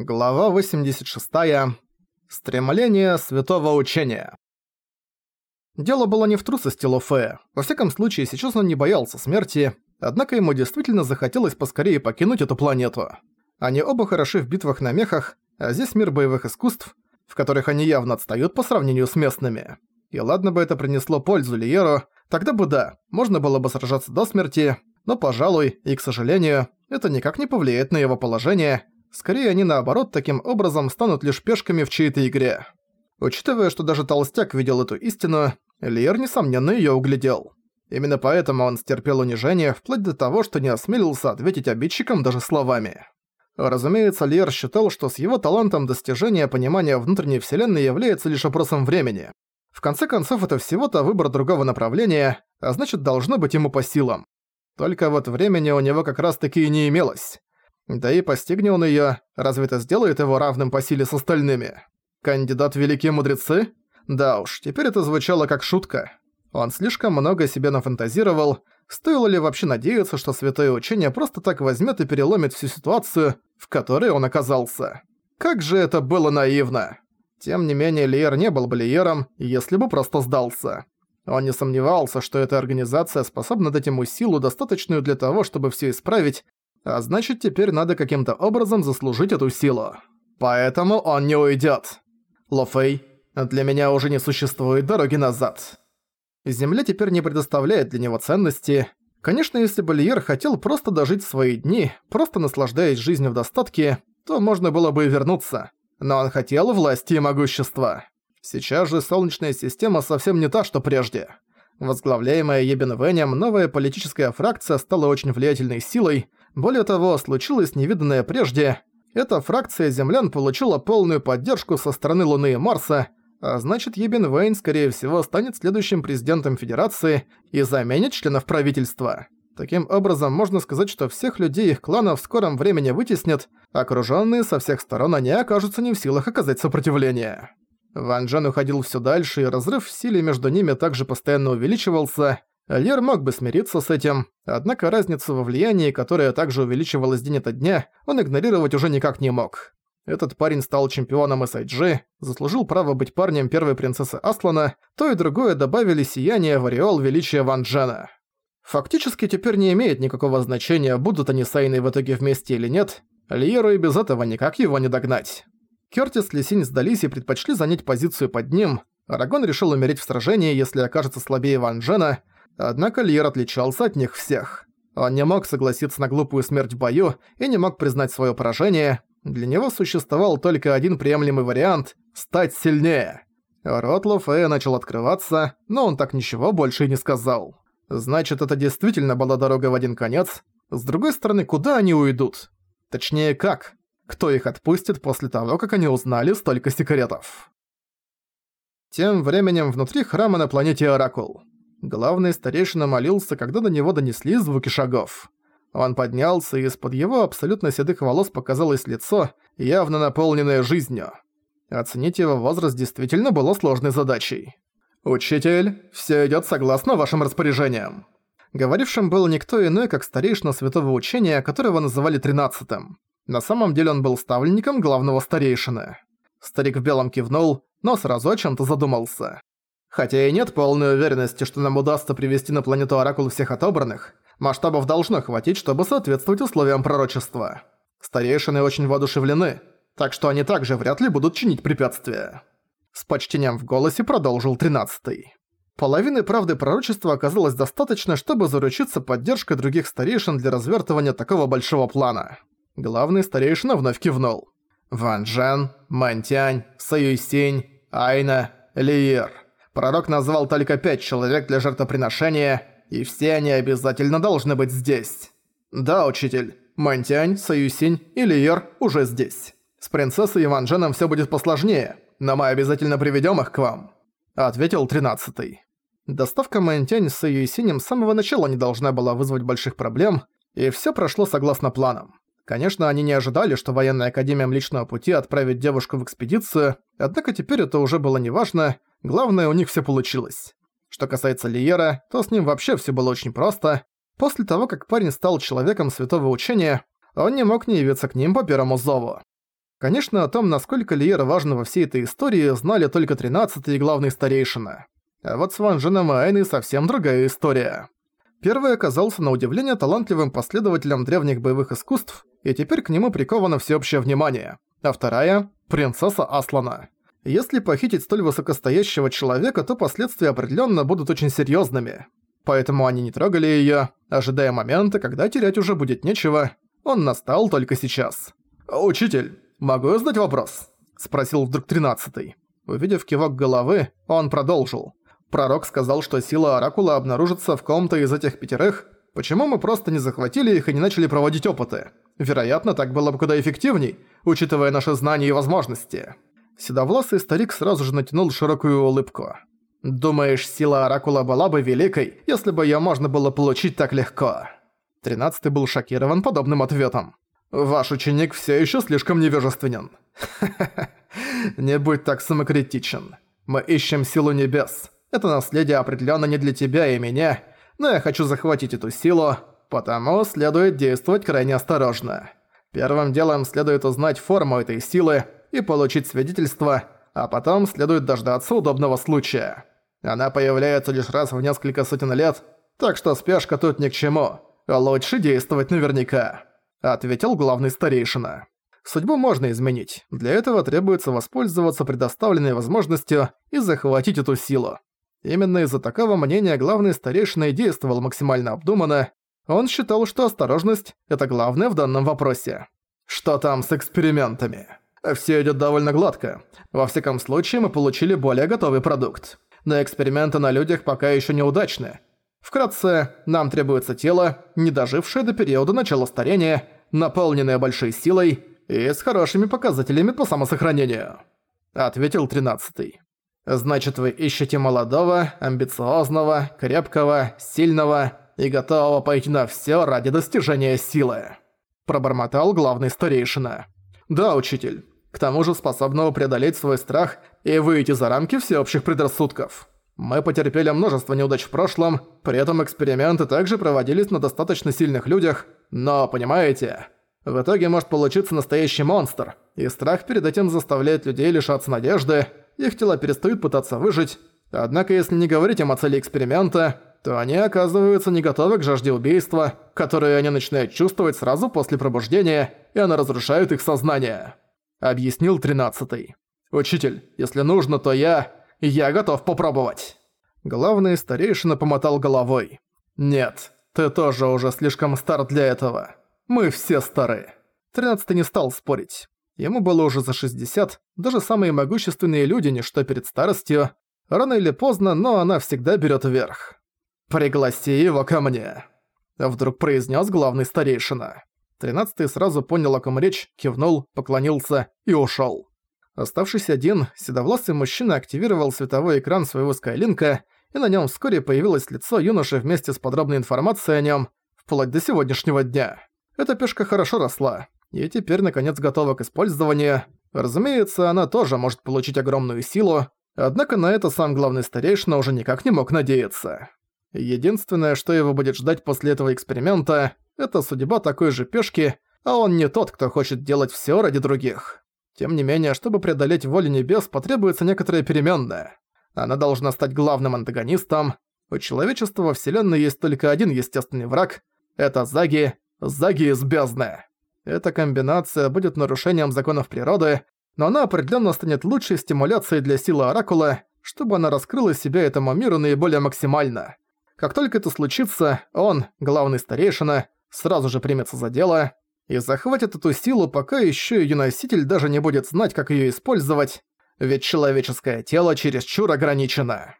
Глава 86. Стремление святого учения. Дело было не в трусости Лофе. Во всяком случае, сейчас он не боялся смерти, однако ему действительно захотелось поскорее покинуть эту планету. Они оба хороши в битвах на мехах, а здесь мир боевых искусств, в которых они явно отстают по сравнению с местными. И ладно бы это принесло пользу Лиеру, тогда бы да, можно было бы сражаться до смерти, но, пожалуй, и, к сожалению, это никак не повлияет на его положение, Скорее, они наоборот таким образом станут лишь пешками в чьей-то игре. Учитывая, что даже Толстяк видел эту истину, Лиер, несомненно, её углядел. Именно поэтому он стерпел унижение, вплоть до того, что не осмелился ответить обидчикам даже словами. Разумеется, Лиер считал, что с его талантом достижения понимания внутренней вселенной является лишь вопросом времени. В конце концов, это всего-то выбор другого направления, а значит, должно быть ему по силам. Только вот времени у него как раз-таки и не имелось. Да и постигни он её, разве это сделает его равным по силе с остальными? Кандидат великие мудрецы? Да уж, теперь это звучало как шутка. Он слишком много себе нафантазировал, стоило ли вообще надеяться, что святое учение просто так возьмет и переломит всю ситуацию, в которой он оказался. Как же это было наивно! Тем не менее, Лиер не был бы Лиером, если бы просто сдался. Он не сомневался, что эта организация способна дать ему силу, достаточную для того, чтобы все исправить, а значит, теперь надо каким-то образом заслужить эту силу. Поэтому он не уйдет. Лофей, для меня уже не существует дороги назад. Земля теперь не предоставляет для него ценности. Конечно, если бы Лиер хотел просто дожить свои дни, просто наслаждаясь жизнью в достатке, то можно было бы и вернуться. Но он хотел власти и могущества. Сейчас же Солнечная система совсем не та, что прежде. Возглавляемая Ебен Венем, новая политическая фракция стала очень влиятельной силой, более того, случилось невиданное прежде. Эта фракция землян получила полную поддержку со стороны Луны и Марса, а значит, Ебен Вейн, скорее всего, станет следующим президентом Федерации и заменит членов правительства. Таким образом, можно сказать, что всех людей их клана в скором времени вытеснят, окружённые со всех сторон они окажутся не в силах оказать сопротивление. Ван Джен уходил всё дальше, и разрыв в силе между ними также постоянно увеличивался. Лер мог бы смириться с этим, однако разницу во влиянии, которая также увеличивалась день ото дня, он игнорировать уже никак не мог. Этот парень стал чемпионом SIG, заслужил право быть парнем первой принцессы Аслана, то и другое добавили сияние в ореол величия Ван Джена. Фактически теперь не имеет никакого значения, будут они с Айной в итоге вместе или нет, Лиеру и без этого никак его не догнать. Кёртис Лисинь сдались и предпочли занять позицию под ним, Арагон решил умереть в сражении, если окажется слабее Ван Джена, Однако Льер отличался от них всех. Он не мог согласиться на глупую смерть в бою и не мог признать свое поражение. Для него существовал только один приемлемый вариант – стать сильнее. Рот Лофея начал открываться, но он так ничего больше и не сказал. Значит, это действительно была дорога в один конец. С другой стороны, куда они уйдут? Точнее, как? Кто их отпустит после того, как они узнали столько секретов? Тем временем внутри храма на планете Оракул. Главный старейшина молился, когда до него донесли звуки шагов. Он поднялся, и из-под его абсолютно седых волос показалось лицо, явно наполненное жизнью. Оценить его возраст действительно было сложной задачей. «Учитель, все идет согласно вашим распоряжениям». Говорившим был никто иной, как старейшина святого учения, которого называли тринадцатым. На самом деле он был ставленником главного старейшины. Старик в белом кивнул, но сразу о чем-то задумался. Хотя и нет полной уверенности, что нам удастся привести на планету Оракул всех отобранных, масштабов должно хватить, чтобы соответствовать условиям пророчества. Старейшины очень воодушевлены, так что они также вряд ли будут чинить препятствия. С почтением в голосе продолжил тринадцатый. Половины правды пророчества оказалось достаточно, чтобы заручиться поддержкой других старейшин для развертывания такого большого плана. Главный старейшина вновь кивнул. Ван Джен, Мантянь, Саюйсинь, Айна, Лиер – Пророк назвал только пять человек для жертвоприношения, и все они обязательно должны быть здесь. Да, учитель, Мантянь, Саюсинь и Лиер уже здесь. С принцессой Иван Дженом всё будет посложнее, но мы обязательно приведём их к вам», — ответил тринадцатый. Доставка Мантянь с Саюсинем с самого начала не должна была вызвать больших проблем, и всё прошло согласно планам. Конечно, они не ожидали, что военная академия Млечного Пути отправит девушку в экспедицию, однако теперь это уже было неважно, Главное, у них все получилось. Что касается Лиера, то с ним вообще все было очень просто. После того, как парень стал человеком святого учения, он не мог не явиться к ним по первому зову. Конечно, о том, насколько Лиер важен во всей этой истории, знали только 13-й и главный старейшина. А вот с Ван Дженом и Айной совсем другая история. Первый оказался на удивление талантливым последователем древних боевых искусств, и теперь к нему приковано всеобщее внимание. А вторая – принцесса Аслана. Если похитить столь высокостоящего человека, то последствия определенно будут очень серьезными. Поэтому они не трогали ее, ожидая момента, когда терять уже будет нечего. Он настал только сейчас. «Учитель, могу я задать вопрос?» – спросил вдруг тринадцатый. Увидев кивок головы, он продолжил. Пророк сказал, что сила Оракула обнаружится в ком-то из этих пятерых. Почему мы просто не захватили их и не начали проводить опыты? Вероятно, так было бы куда эффективней, учитывая наши знания и возможности. Седовласый старик сразу же натянул широкую улыбку. «Думаешь, сила Оракула была бы великой, если бы её можно было получить так легко?» Тринадцатый был шокирован подобным ответом. «Ваш ученик всё ещё слишком невежественен». Не будь так самокритичен. Мы ищем силу небес. Это наследие определенно не для тебя и меня, но я хочу захватить эту силу, потому следует действовать крайне осторожно. Первым делом следует узнать форму этой силы и получить свидетельство, а потом следует дождаться удобного случая. Она появляется лишь раз в несколько сотен лет, так что спешка тут ни к чему. Лучше действовать наверняка», — ответил главный старейшина. Судьбу можно изменить. Для этого требуется воспользоваться предоставленной возможностью и захватить эту силу. Именно из-за такого мнения главный старейшина и действовал максимально обдуманно. Он считал, что осторожность – это главное в данном вопросе. Что там с экспериментами? Все идет довольно гладко. Во всяком случае, мы получили более готовый продукт. Но эксперименты на людях пока еще неудачны. Вкратце, нам требуется тело, не дожившее до периода начала старения, наполненное большой силой и с хорошими показателями по самосохранению. Ответил тринадцатый. Значит, вы ищете молодого, амбициозного, крепкого, сильного и готового пойти на всё ради достижения силы. Пробормотал главный старейшина. Да, учитель. К тому же способного преодолеть свой страх и выйти за рамки всеобщих предрассудков. Мы потерпели множество неудач в прошлом, при этом эксперименты также проводились на достаточно сильных людях, но, понимаете, в итоге может получиться настоящий монстр, и страх перед этим заставляет людей лишаться надежды, их тела перестают пытаться выжить, однако если не говорить им о цели эксперимента, то они оказываются не готовы к жажде убийства, которую они начинают чувствовать сразу после пробуждения, и она разрушает их сознание. Объяснил тринадцатый. «Учитель, если нужно, то я... я готов попробовать». Главный старейшина помотал головой. «Нет, ты тоже уже слишком стар для этого. Мы все стары». Тринадцатый не стал спорить. Ему было уже за 60, даже самые могущественные люди ничто перед старостью. Рано или поздно, но она всегда берет верх. «Пригласи его ко мне», — вдруг произнес главный старейшина. Тринадцатый сразу понял, о ком речь, кивнул, поклонился и ушел. Оставшись один, седовласый мужчина активировал световой экран своего скайлинка, и на нем вскоре появилось лицо юноши вместе с подробной информацией о нем, вплоть до сегодняшнего дня. Эта пешка хорошо росла, и теперь наконец готова к использованию. Разумеется, она тоже может получить огромную силу, однако на это сам главный старейшина уже никак не мог надеяться. Единственное, что его будет ждать после этого эксперимента, это судьба такой же пешки, а он не тот, кто хочет делать всё ради других. Тем не менее, чтобы преодолеть волю небес, потребуется некоторая переменная. Она должна стать главным антагонистом. У человечества во Вселенной есть только один естественный враг — это Заги, Заги из бездны. Эта комбинация будет нарушением законов природы, но она определенно станет лучшей стимуляцией для силы Оракула, чтобы она раскрыла себя этому миру наиболее максимально. Как только это случится, он, главный старейшина, сразу же примется за дело и захватит эту силу, пока еще ее носитель даже не будет знать, как ее использовать, ведь человеческое тело чересчур ограничено.